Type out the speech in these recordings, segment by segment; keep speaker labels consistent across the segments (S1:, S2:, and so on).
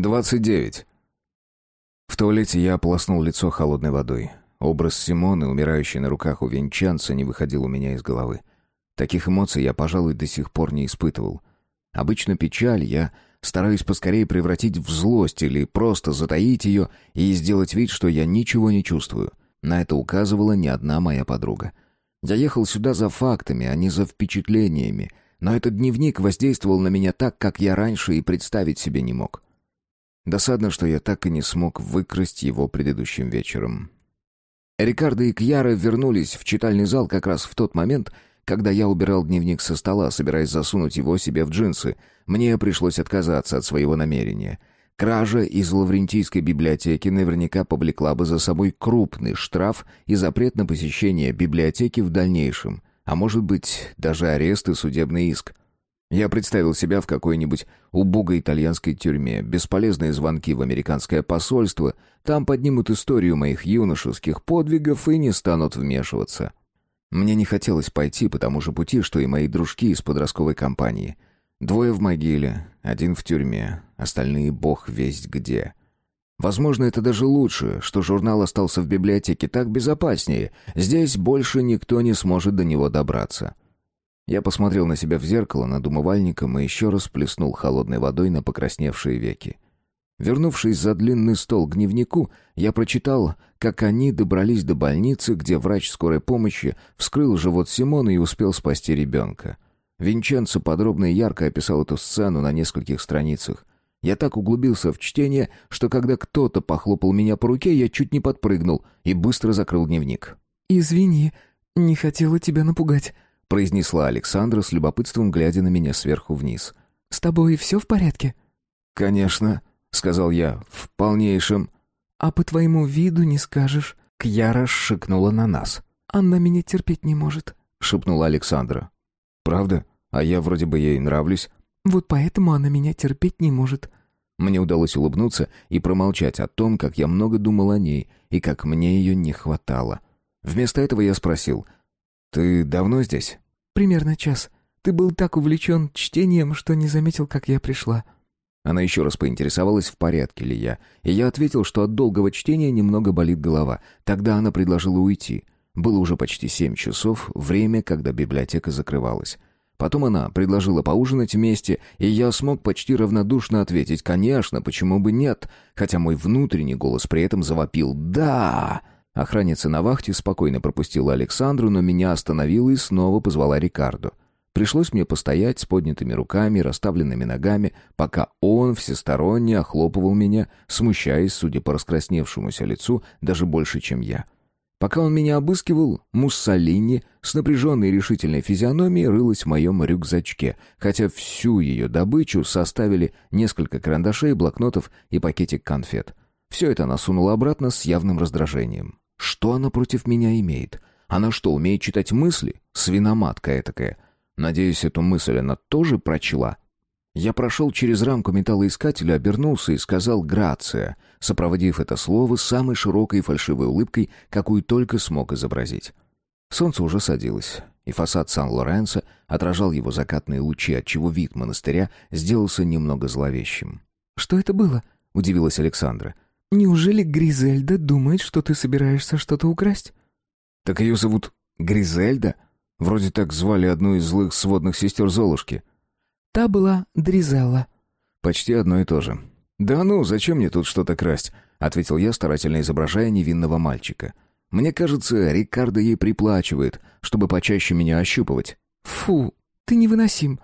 S1: Двадцать девять. В туалете я ополоснул лицо холодной водой. Образ Симоны, умирающей на руках у венчанца, не выходил у меня из головы. Таких эмоций я, пожалуй, до сих пор не испытывал. Обычно печаль я стараюсь поскорее превратить в злость или просто затаить ее и сделать вид, что я ничего не чувствую. На это указывала не одна моя подруга. Я ехал сюда за фактами, а не за впечатлениями, но этот дневник воздействовал на меня так, как я раньше и представить себе не мог. Досадно, что я так и не смог выкрасть его предыдущим вечером. Рикардо и Кьяра вернулись в читальный зал как раз в тот момент, когда я убирал дневник со стола, собираясь засунуть его себе в джинсы. Мне пришлось отказаться от своего намерения. Кража из Лаврентийской библиотеки наверняка повлекла бы за собой крупный штраф и запрет на посещение библиотеки в дальнейшем, а может быть, даже арест и судебный иск. Я представил себя в какой-нибудь убогой итальянской тюрьме, бесполезные звонки в американское посольство, там поднимут историю моих юношеских подвигов и не станут вмешиваться. Мне не хотелось пойти по тому же пути, что и мои дружки из подростковой компании. Двое в могиле, один в тюрьме, остальные бог весть где. Возможно, это даже лучше, что журнал остался в библиотеке, так безопаснее. Здесь больше никто не сможет до него добраться. Я посмотрел на себя в зеркало над умывальником и еще раз плеснул холодной водой на покрасневшие веки. Вернувшись за длинный стол к дневнику, я прочитал, как они добрались до больницы, где врач скорой помощи вскрыл живот Симона и успел спасти ребенка. Винченцо подробно и ярко описал эту сцену на нескольких страницах. Я так углубился в чтение, что когда кто-то похлопал меня по руке, я чуть не подпрыгнул и быстро закрыл дневник.
S2: «Извини, не хотела тебя напугать»,
S1: произнесла Александра с любопытством, глядя на меня сверху вниз.
S2: «С тобой все в порядке?»
S1: «Конечно», — сказал я, — «в полнейшем».
S2: «А по твоему виду не скажешь».
S1: Кьяра шикнула на нас.
S2: «Она меня терпеть не может», —
S1: шепнула Александра. «Правда? А я вроде бы ей нравлюсь».
S2: «Вот поэтому она меня терпеть не может».
S1: Мне удалось улыбнуться и промолчать о том, как я много думал о ней и как мне ее не хватало. Вместо этого я спросил — «Ты давно здесь?»
S2: «Примерно час. Ты был так увлечен чтением, что не заметил, как я пришла».
S1: Она еще раз поинтересовалась, в порядке ли я, и я ответил, что от долгого чтения немного болит голова. Тогда она предложила уйти. Было уже почти семь часов, время, когда библиотека закрывалась. Потом она предложила поужинать вместе, и я смог почти равнодушно ответить «Конечно, почему бы нет?», хотя мой внутренний голос при этом завопил «Да!». Охранница на вахте спокойно пропустила Александру, но меня остановила и снова позвала Рикардо. Пришлось мне постоять с поднятыми руками, расставленными ногами, пока он всесторонне охлопывал меня, смущаясь, судя по раскрасневшемуся лицу, даже больше, чем я. Пока он меня обыскивал, Муссолини с напряженной и решительной физиономией рылась в моем рюкзачке, хотя всю ее добычу составили несколько карандашей, блокнотов и пакетик конфет. Все это она сунула обратно с явным раздражением. Что она против меня имеет? Она что, умеет читать мысли? Свиноматка этакая. Надеюсь, эту мысль она тоже прочла. Я прошел через рамку металлоискателя, обернулся и сказал «грация», сопроводив это слово самой широкой фальшивой улыбкой, какую только смог изобразить. Солнце уже садилось, и фасад Сан-Лоренцо отражал его закатные лучи, отчего вид монастыря сделался немного зловещим.
S2: «Что это было?» — удивилась Александра. «Неужели Гризельда думает, что ты собираешься что-то украсть?»
S1: «Так ее зовут Гризельда? Вроде так звали одну из злых сводных сестер Золушки».
S2: «Та была Дризелла».
S1: «Почти одно и то же». «Да ну, зачем мне тут что-то красть?» — ответил я, старательно изображая невинного мальчика. «Мне кажется, Рикардо ей приплачивает, чтобы почаще меня ощупывать».
S2: «Фу, ты невыносим».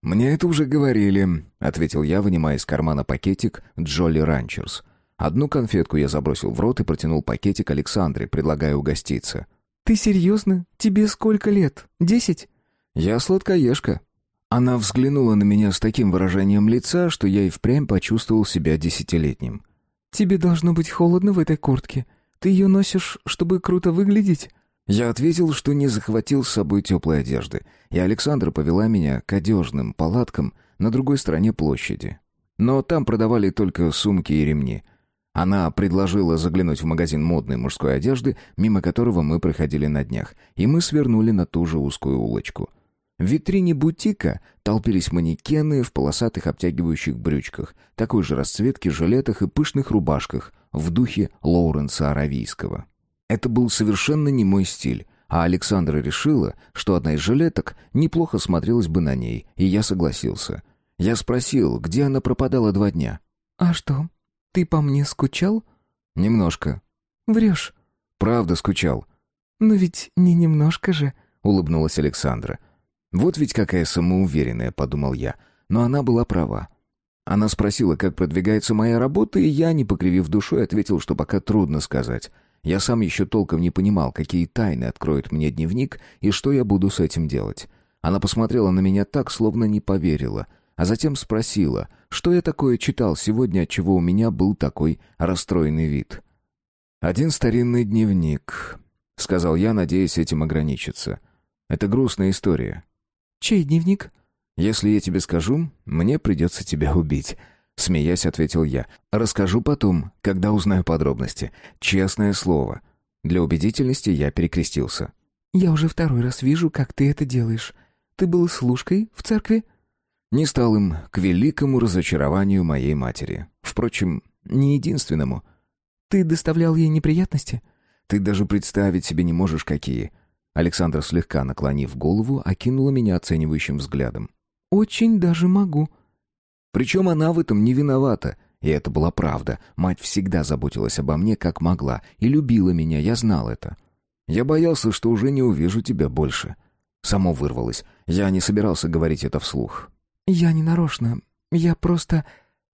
S1: «Мне это уже говорили», — ответил я, вынимая из кармана пакетик «Джолли Ранчерс». Одну конфетку я забросил в рот и протянул пакетик Александре, предлагая угоститься.
S2: «Ты серьезно? Тебе сколько лет? Десять?»
S1: «Я сладкоежка». Она взглянула на меня с таким выражением лица, что я и впрямь почувствовал себя десятилетним.
S2: «Тебе должно быть холодно в этой куртке. Ты ее носишь, чтобы круто выглядеть?»
S1: Я ответил, что не захватил с собой теплой одежды, и Александра повела меня к одежным палаткам на другой стороне площади. Но там продавали только сумки и ремни, она предложила заглянуть в магазин модной мужской одежды, мимо которого мы проходили на днях, и мы свернули на ту же узкую улочку. В витрине бутика толпились манекены в полосатых обтягивающих брючках, такой же расцветки жилетах и пышных рубашках в духе Лоуренса Аравийского. Это был совершенно не мой стиль, а Александра решила, что одна из жилеток неплохо смотрелась бы на ней, и я согласился. Я спросил, где она пропадала два дня.
S2: «А что, ты по мне скучал?»
S1: «Немножко».
S2: «Врешь».
S1: «Правда скучал».
S2: «Но ведь не немножко же», —
S1: улыбнулась Александра. «Вот ведь какая самоуверенная», — подумал я. Но она была права. Она спросила, как продвигается моя работа, и я, не покривив душой, ответил, что пока трудно сказать. Я сам еще толком не понимал, какие тайны откроет мне дневник и что я буду с этим делать. Она посмотрела на меня так, словно не поверила, а затем спросила, что я такое читал сегодня, отчего у меня был такой расстроенный вид. «Один старинный дневник», — сказал я, надеясь этим ограничиться. «Это грустная история.
S2: «Чей дневник?»
S1: «Если я тебе скажу, мне придется тебя убить», — смеясь ответил я. «Расскажу потом, когда узнаю подробности. Честное слово». Для убедительности я перекрестился.
S2: «Я уже второй раз вижу, как ты это делаешь. Ты был служкой в церкви?»
S1: Не стал им к великому разочарованию моей матери. Впрочем, не единственному.
S2: «Ты доставлял ей неприятности?»
S1: «Ты даже представить себе не можешь, какие. Александра, слегка наклонив голову, окинула меня оценивающим взглядом.
S2: «Очень даже могу».
S1: Причем она в этом не виновата. И это была правда. Мать всегда заботилась обо мне, как могла, и любила меня, я знал это. Я боялся, что уже не увижу тебя больше. Само вырвалось. Я не собирался говорить это вслух.
S2: «Я не нарочно. Я просто...»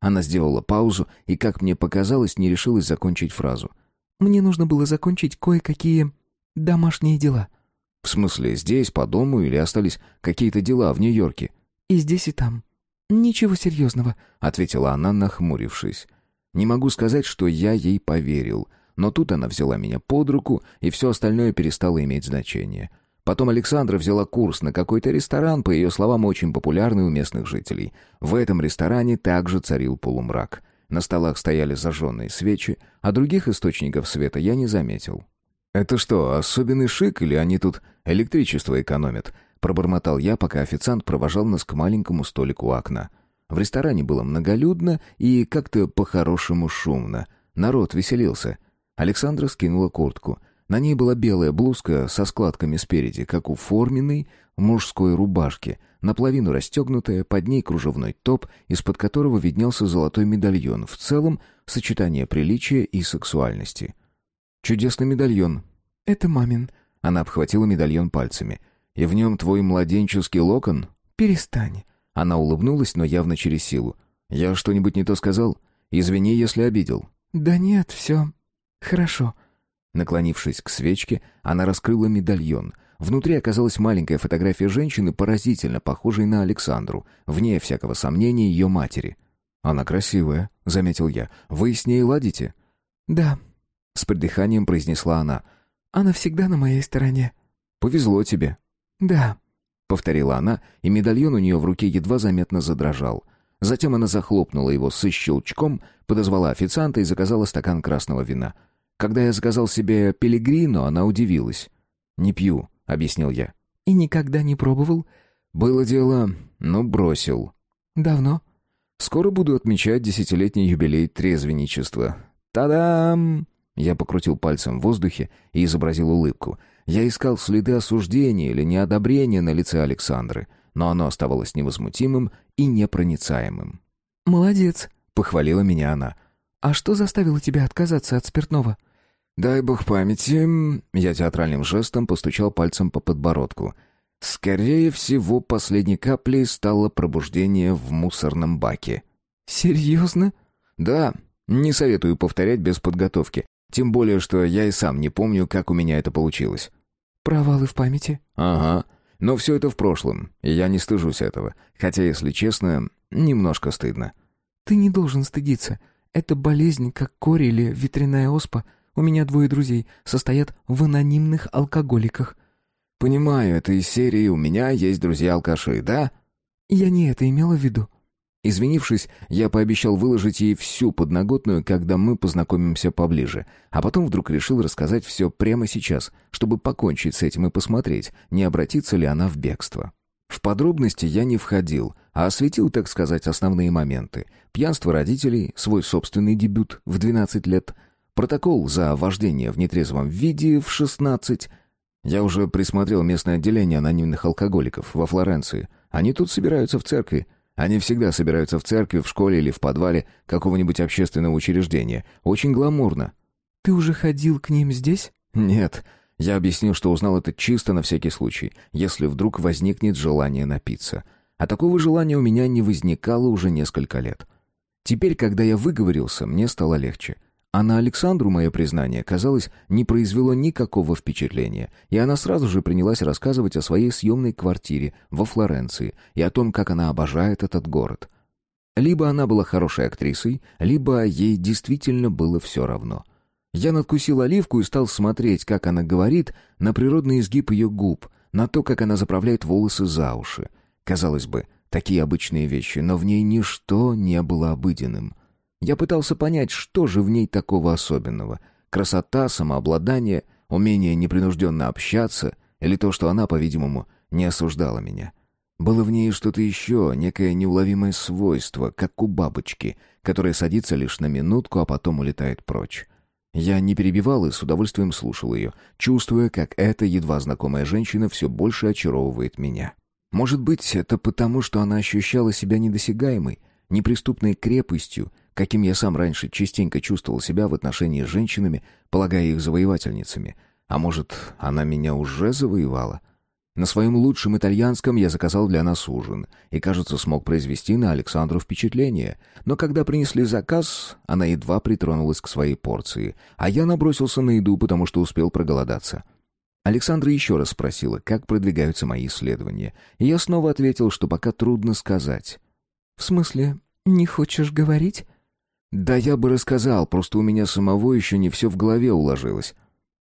S1: Она сделала паузу и, как мне показалось, не решилась закончить фразу.
S2: «Мне нужно было закончить кое-какие домашние дела».
S1: «В смысле, здесь, по дому или остались какие-то дела в Нью-Йорке?»
S2: «И здесь, и там. Ничего серьезного», —
S1: ответила она, нахмурившись. «Не могу сказать, что я ей поверил, но тут она взяла меня под руку, и все остальное перестало иметь значение». Потом Александра взяла курс на какой-то ресторан, по ее словам, очень популярный у местных жителей. В этом ресторане также царил полумрак. На столах стояли зажженные свечи, а других источников света я не заметил. «Это что, особенный шик или они тут электричество экономят?» Пробормотал я, пока официант провожал нас к маленькому столику у окна. В ресторане было многолюдно и как-то по-хорошему шумно. Народ веселился. Александра скинула куртку. На ней была белая блузка со складками спереди, как у форменной мужской рубашки, наполовину расстегнутая, под ней кружевной топ, из-под которого виднелся золотой медальон, в целом сочетание приличия и сексуальности. «Чудесный медальон».
S2: «Это мамин».
S1: Она обхватила медальон пальцами. «И в нем твой младенческий локон?»
S2: «Перестань».
S1: Она улыбнулась, но явно через силу. «Я что-нибудь не то сказал? Извини, если обидел».
S2: «Да нет, все. Хорошо».
S1: Наклонившись к свечке, она раскрыла медальон. Внутри оказалась маленькая фотография женщины, поразительно похожей на Александру, вне всякого сомнения ее матери. «Она красивая», — заметил я. «Вы с ней ладите?»
S2: «Да», —
S1: с придыханием произнесла она.
S2: «Она всегда на моей стороне».
S1: «Повезло тебе».
S2: «Да», —
S1: повторила она, и медальон у нее в руке едва заметно задрожал. Затем она захлопнула его со щелчком, подозвала официанта и заказала стакан красного вина. Когда я заказал себе пилигрино, она удивилась. «Не пью», — объяснил я.
S2: «И никогда не пробовал?»
S1: «Было дело, но бросил».
S2: «Давно?»
S1: «Скоро буду отмечать десятилетний юбилей трезвенничества». «Та-дам!» Я покрутил пальцем в воздухе и изобразил улыбку. Я искал следы осуждения или неодобрения на лице Александры, но оно оставалось невозмутимым и непроницаемым.
S2: «Молодец», —
S1: похвалила меня она.
S2: «А что заставило тебя отказаться от спиртного?»
S1: «Дай бог памяти...» Я театральным жестом постучал пальцем по подбородку. «Скорее всего, последней каплей стало пробуждение в мусорном баке».
S2: «Серьезно?»
S1: «Да. Не советую повторять без подготовки. Тем более, что я и сам не помню, как у меня это получилось.
S2: Провалы в памяти?
S1: Ага. Но все это в прошлом, и я не стыжусь этого. Хотя, если честно, немножко стыдно.
S2: Ты не должен стыдиться. Это болезнь, как кори или ветряная оспа. У меня двое друзей состоят в анонимных алкоголиках.
S1: Понимаю, это из серии «У меня есть друзья-алкаши», да?
S2: Я не это имела в виду.
S1: Извинившись, я пообещал выложить ей всю подноготную, когда мы познакомимся поближе, а потом вдруг решил рассказать все прямо сейчас, чтобы покончить с этим и посмотреть, не обратится ли она в бегство. В подробности я не входил, а осветил, так сказать, основные моменты. Пьянство родителей, свой собственный дебют в 12 лет, протокол за вождение в нетрезвом виде в 16. Я уже присмотрел местное отделение анонимных алкоголиков во Флоренции. Они тут собираются в церкви. Они всегда собираются в церкви, в школе или в подвале какого-нибудь общественного учреждения. Очень гламурно.
S2: «Ты уже ходил к ним здесь?»
S1: «Нет». Я объяснил, что узнал это чисто на всякий случай, если вдруг возникнет желание напиться. А такого желания у меня не возникало уже несколько лет. Теперь, когда я выговорился, мне стало легче. А на Александру мое признание, казалось, не произвело никакого впечатления, и она сразу же принялась рассказывать о своей съемной квартире во Флоренции и о том, как она обожает этот город. Либо она была хорошей актрисой, либо ей действительно было все равно. Я надкусил оливку и стал смотреть, как она говорит, на природный изгиб ее губ, на то, как она заправляет волосы за уши. Казалось бы, такие обычные вещи, но в ней ничто не было обыденным — я пытался понять, что же в ней такого особенного. Красота, самообладание, умение непринужденно общаться или то, что она, по-видимому, не осуждала меня. Было в ней что-то еще, некое неуловимое свойство, как у бабочки, которая садится лишь на минутку, а потом улетает прочь. Я не перебивал и с удовольствием слушал ее, чувствуя, как эта едва знакомая женщина все больше очаровывает меня. Может быть, это потому, что она ощущала себя недосягаемой, неприступной крепостью, каким я сам раньше частенько чувствовал себя в отношении с женщинами, полагая их завоевательницами. А может, она меня уже завоевала? На своем лучшем итальянском я заказал для нас ужин и, кажется, смог произвести на Александру впечатление. Но когда принесли заказ, она едва притронулась к своей порции, а я набросился на еду, потому что успел проголодаться. Александра еще раз спросила, как продвигаются мои исследования, и я снова ответил, что пока трудно сказать.
S2: «В смысле, не хочешь говорить?»
S1: Да я бы рассказал, просто у меня самого еще не все в голове уложилось.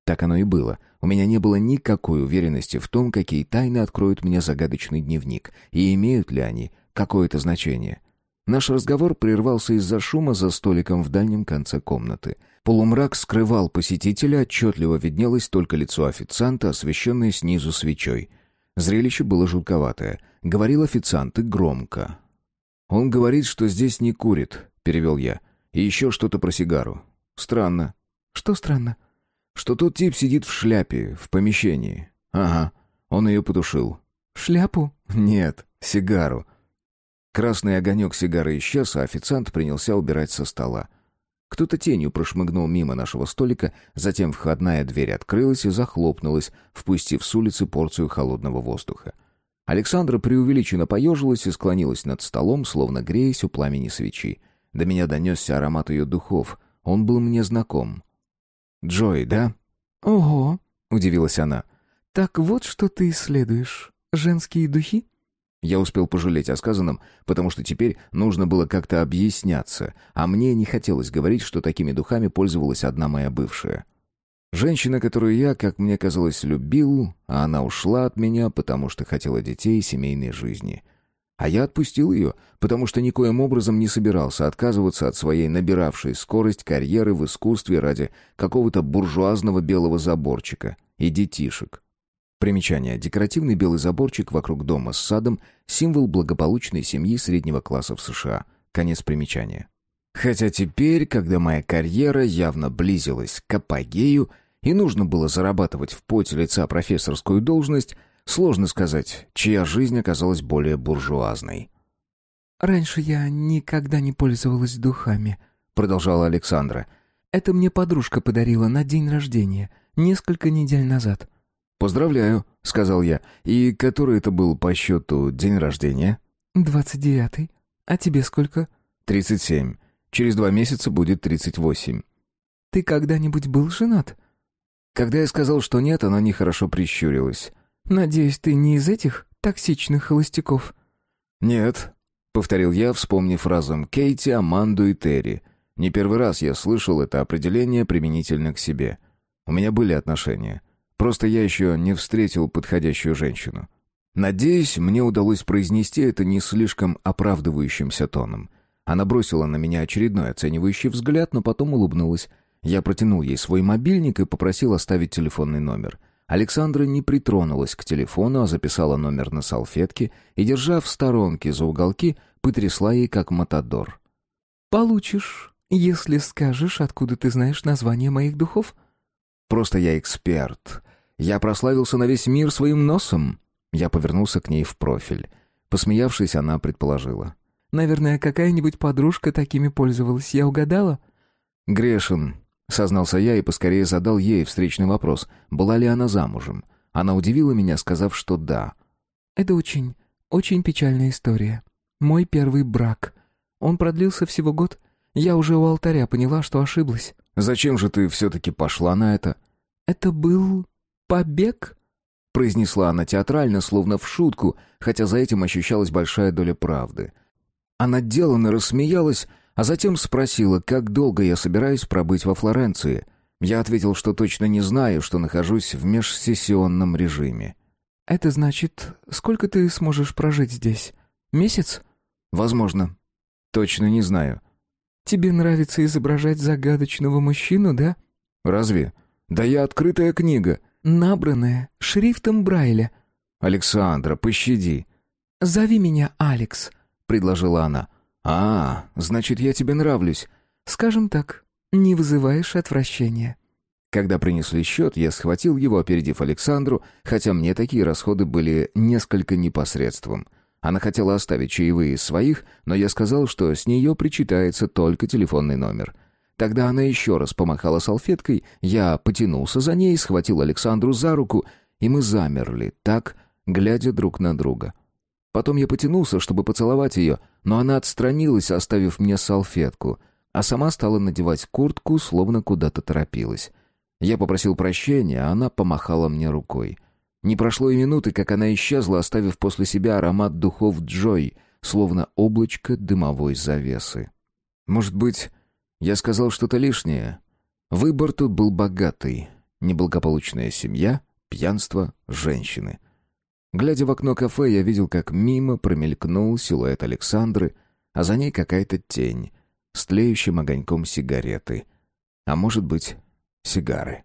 S1: Так оно и было. У меня не было никакой уверенности в том, какие тайны откроет мне загадочный дневник, и имеют ли они какое-то значение. Наш разговор прервался из-за шума за столиком в дальнем конце комнаты. Полумрак скрывал посетителя, отчетливо виднелось только лицо официанта, освещенное снизу свечой. Зрелище было жутковатое. Говорил официант и громко. «Он говорит, что здесь не курит», — перевел я. И еще что-то про сигару. Странно.
S2: Что странно?
S1: Что тот тип сидит в шляпе, в помещении. Ага, он ее потушил.
S2: Шляпу?
S1: Нет, сигару. Красный огонек сигары исчез, а официант принялся убирать со стола. Кто-то тенью прошмыгнул мимо нашего столика, затем входная дверь открылась и захлопнулась, впустив с улицы порцию холодного воздуха. Александра преувеличенно поежилась и склонилась над столом, словно греясь у пламени свечи. До меня донесся аромат ее духов. Он был мне знаком. «Джой, да?»
S2: «Ого!»
S1: — удивилась она.
S2: «Так вот, что ты исследуешь. Женские духи?»
S1: Я успел пожалеть о сказанном, потому что теперь нужно было как-то объясняться, а мне не хотелось говорить, что такими духами пользовалась одна моя бывшая. Женщина, которую я, как мне казалось, любил, а она ушла от меня, потому что хотела детей и семейной жизни — а я отпустил ее, потому что никоим образом не собирался отказываться от своей набиравшей скорость карьеры в искусстве ради какого-то буржуазного белого заборчика и детишек. Примечание. Декоративный белый заборчик вокруг дома с садом – символ благополучной семьи среднего класса в США. Конец примечания. Хотя теперь, когда моя карьера явно близилась к апогею и нужно было зарабатывать в поте лица профессорскую должность – Сложно сказать, чья жизнь оказалась более буржуазной.
S2: «Раньше я никогда не пользовалась духами», — продолжала Александра. «Это мне подружка подарила на день рождения, несколько недель назад».
S1: «Поздравляю», — сказал я. «И который это был по счету день рождения?»
S2: «Двадцать девятый. А тебе сколько?»
S1: «Тридцать семь. Через два месяца будет тридцать восемь».
S2: «Ты когда-нибудь был женат?»
S1: Когда я сказал, что нет, она нехорошо прищурилась.
S2: «Надеюсь, ты не из этих токсичных холостяков?»
S1: «Нет», — повторил я, вспомнив разом Кейти, Аманду и Терри. Не первый раз я слышал это определение применительно к себе. У меня были отношения. Просто я еще не встретил подходящую женщину. Надеюсь, мне удалось произнести это не слишком оправдывающимся тоном. Она бросила на меня очередной оценивающий взгляд, но потом улыбнулась. Я протянул ей свой мобильник и попросил оставить телефонный номер. Александра не притронулась к телефону, а записала номер на салфетке и, держа в сторонке за уголки, потрясла ей как матадор.
S2: «Получишь, если скажешь, откуда ты знаешь название моих духов».
S1: «Просто я эксперт. Я прославился на весь мир своим носом». Я повернулся к ней в профиль. Посмеявшись, она предположила.
S2: «Наверное, какая-нибудь подружка такими пользовалась. Я угадала?»
S1: «Грешин», Сознался я и поскорее задал ей встречный вопрос, была ли она замужем. Она удивила меня, сказав, что да.
S2: «Это очень, очень печальная история. Мой первый брак. Он продлился всего год. Я уже у алтаря поняла, что ошиблась».
S1: «Зачем же ты все-таки пошла на это?»
S2: «Это был побег?»
S1: произнесла она театрально, словно в шутку, хотя за этим ощущалась большая доля правды. Она деланно рассмеялась, а затем спросила, как долго я собираюсь пробыть во Флоренции. Я ответил, что точно не знаю, что нахожусь в межсессионном режиме.
S2: «Это значит, сколько ты сможешь прожить здесь? Месяц?»
S1: «Возможно. Точно не знаю».
S2: «Тебе нравится изображать загадочного мужчину, да?»
S1: «Разве? Да я открытая книга».
S2: «Набранная, шрифтом Брайля».
S1: «Александра, пощади».
S2: «Зови меня Алекс», — предложила она.
S1: «А, значит, я тебе нравлюсь».
S2: «Скажем так, не вызываешь отвращения».
S1: Когда принесли счет, я схватил его, опередив Александру, хотя мне такие расходы были несколько непосредством. Она хотела оставить чаевые своих, но я сказал, что с нее причитается только телефонный номер. Тогда она еще раз помахала салфеткой, я потянулся за ней, схватил Александру за руку, и мы замерли, так, глядя друг на друга. Потом я потянулся, чтобы поцеловать ее, но она отстранилась, оставив мне салфетку, а сама стала надевать куртку, словно куда-то торопилась. Я попросил прощения, а она помахала мне рукой. Не прошло и минуты, как она исчезла, оставив после себя аромат духов Джой, словно облачко дымовой завесы. Может быть, я сказал что-то лишнее? Выбор тут был богатый. Неблагополучная семья, пьянство, женщины — Глядя в окно кафе, я видел, как мимо промелькнул силуэт Александры, а за ней какая-то тень с тлеющим огоньком сигареты. А может быть, сигары.